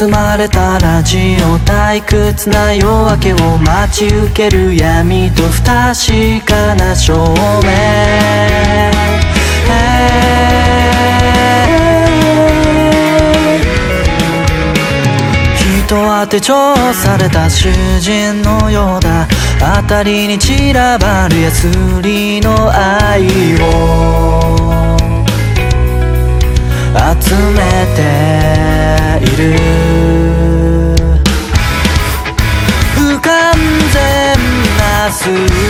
盗まれたラジオ退屈な夜明けを待ち受ける闇と不確かな照明人当て調された囚人のようだ辺りに散らばるやすりの愛を集めて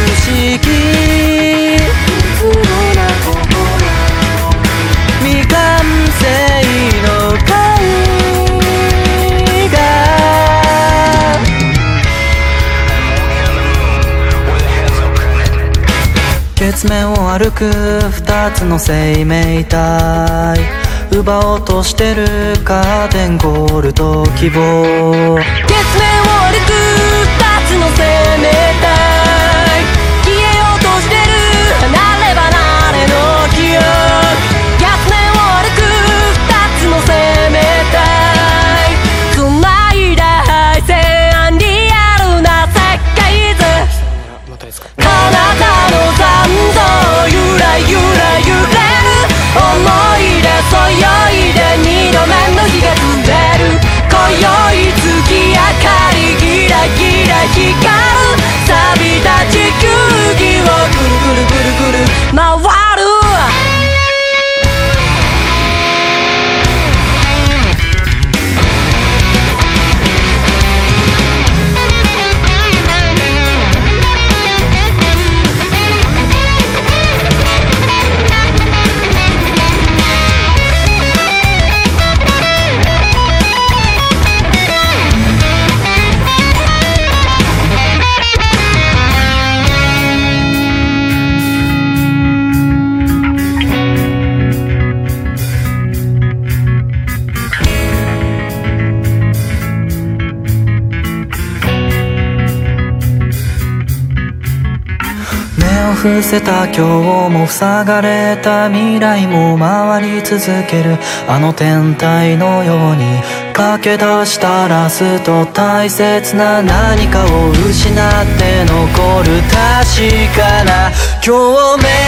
数式未完成の絵画月面を歩く二つの生命体奪おうとしてるカーテンゴールと希望月面を歩く二つの生命体。伏せた今日も塞がれた未来も回り続けるあの天体のように駆け出したラスト大切な何かを失って残る確かな共鳴